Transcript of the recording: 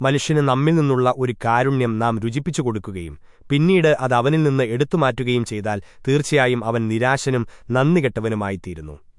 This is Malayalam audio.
മനുഷ്യന് നമ്മിൽ നിന്നുള്ള ഒരു കാരുണ്യം നാം രുചിപ്പിച്ചു കൊടുക്കുകയും പിന്നീട് അത് അവനിൽ നിന്ന് എടുത്തുമാറ്റുകയും ചെയ്താൽ തീർച്ചയായും അവൻ നിരാശനും നന്ദികെട്ടവനുമായിത്തീരുന്നു.